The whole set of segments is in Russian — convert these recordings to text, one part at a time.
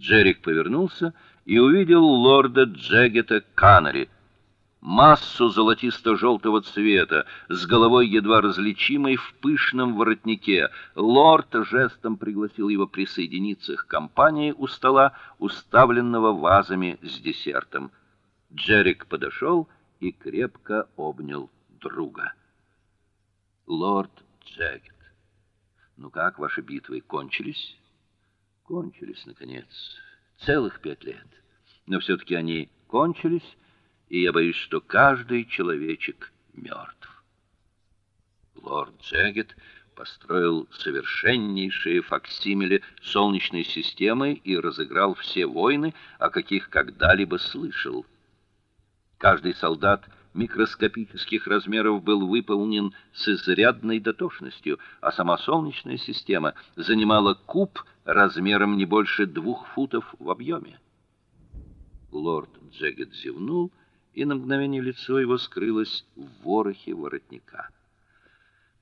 Джерик повернулся и увидел лорда Джегета Канари, массу золотисто желтого цвета, с головой едва различимой в пышном воротнике. Лорд жестом пригласил его присоединиться к компании у стола, уставленного вазами с десертом. Джерик подошел и крепко обнял друга. Лорд Джегет. Ну как ваши битвы кончились? Кончились наконец. Целых пять лет. Но все таки они кончились, и я боюсь, что каждый человечек мертв. Лорд Джегет построил совершеннейшие факсимиле солнечной системы и разыграл все войны, о каких когда-либо слышал. Каждый солдат микроскопических размеров был выполнен с изрядной дотошностью, а сама солнечная система занимала куб размером не больше двух футов в объеме. Лорд Джегет зевнул, и на мгновение лицо его скрылось в ворохе воротника.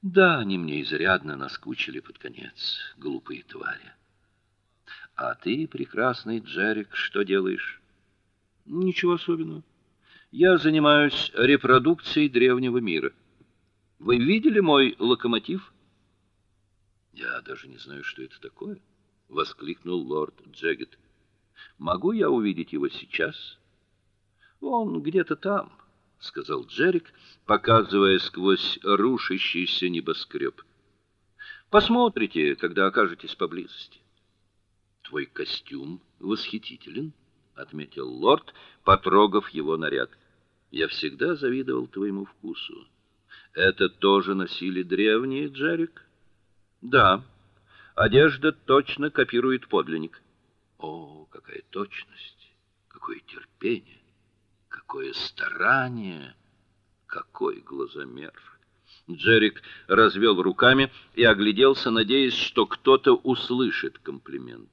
Да, они мне изрядно наскучили под конец, глупые твари. А ты, прекрасный Джерик, что делаешь? Ничего особенного. Я занимаюсь репродукцией древнего мира. Вы видели мой локомотив? Я даже не знаю, что это такое, воскликнул лорд Джегет. Могу я увидеть его сейчас? Он где-то там, сказал Джерик, показывая сквозь рушащийся небоскреб. Посмотрите, когда окажетесь поблизости. Твой костюм восхитителен отметил лорд, потрогав его наряд. Я всегда завидовал твоему вкусу. Это тоже носили древние, Джерик? Да. Одежда точно копирует подлинник. О, какая точность, какое терпение, какое старание, какой глазомер. Джерик развел руками и огляделся, надеясь, что кто-то услышит комплимент.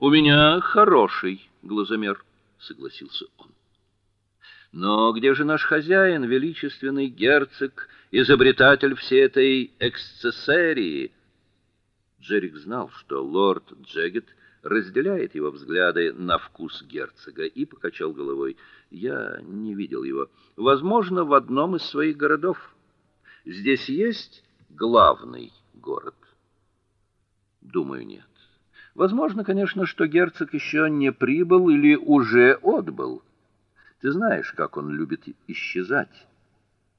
У меня хороший глазомер, согласился он. Но где же наш хозяин, величественный герцог, изобретатель всей этой эксцессерии? Джерик знал, что лорд Джегет разделяет его взгляды на вкус герцога и покачал головой. Я не видел его. Возможно, в одном из своих городов. Здесь есть главный город. Думаю, нет. Возможно, конечно, что герцог еще не прибыл или уже отбыл. Ты знаешь, как он любит исчезать.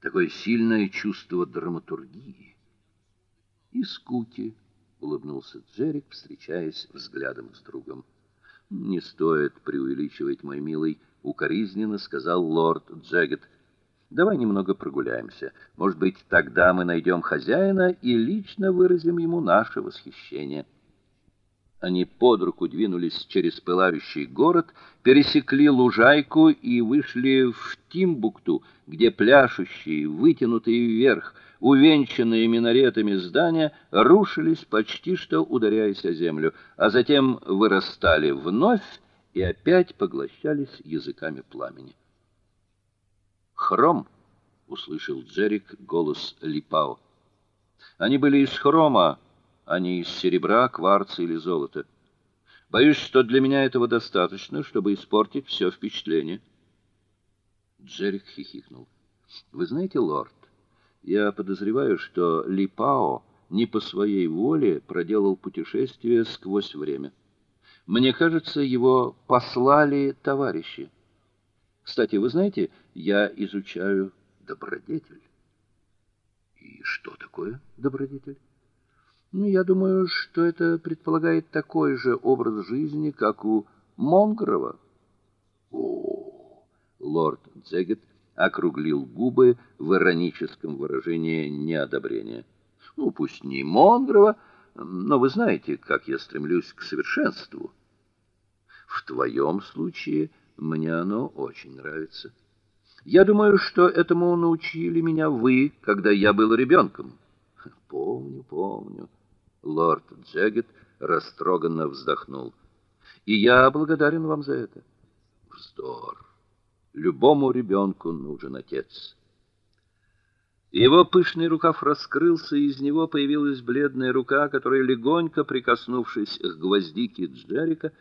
Такое сильное чувство драматургии и скуки, улыбнулся Джерик, встречаясь взглядом с другом. Не стоит преувеличивать, мой милый, укоризненно сказал лорд Джегет. Давай немного прогуляемся. Может быть, тогда мы найдем хозяина и лично выразим ему наше восхищение. Они под руку двинулись через пылающий город, пересекли лужайку и вышли в Тимбукту, где пляшущие, вытянутые вверх, увенчанные минаретами здания рушились почти что ударяясь о землю, а затем вырастали вновь и опять поглощались языками пламени. Хром, услышал Джерик голос Липао. Они были из хрома, а не из серебра, кварца или золота. Боюсь, что для меня этого достаточно, чтобы испортить все впечатление. Джерик хихикнул. Вы знаете, лорд, я подозреваю, что Липао не по своей воле проделал путешествие сквозь время. Мне кажется, его послали товарищи. Кстати, вы знаете, я изучаю добродетель. И что такое добродетель? Ну, я думаю, что это предполагает такой же образ жизни, как у Монгрова. О, лорд Дзегет округлил губы в ироническом выражении неодобрения. Ну, пусть не Монгрова, но вы знаете, как я стремлюсь к совершенству. В твоем случае мне оно очень нравится. Я думаю, что этому научили меня вы, когда я был ребенком. Помню, помню. Лорд Джегет растроганно вздохнул. И я благодарен вам за это. Вздор. Любому ребенку нужен отец. Его пышный рукав раскрылся, и из него появилась бледная рука, которая легонько прикоснувшись к гвоздике Джерика,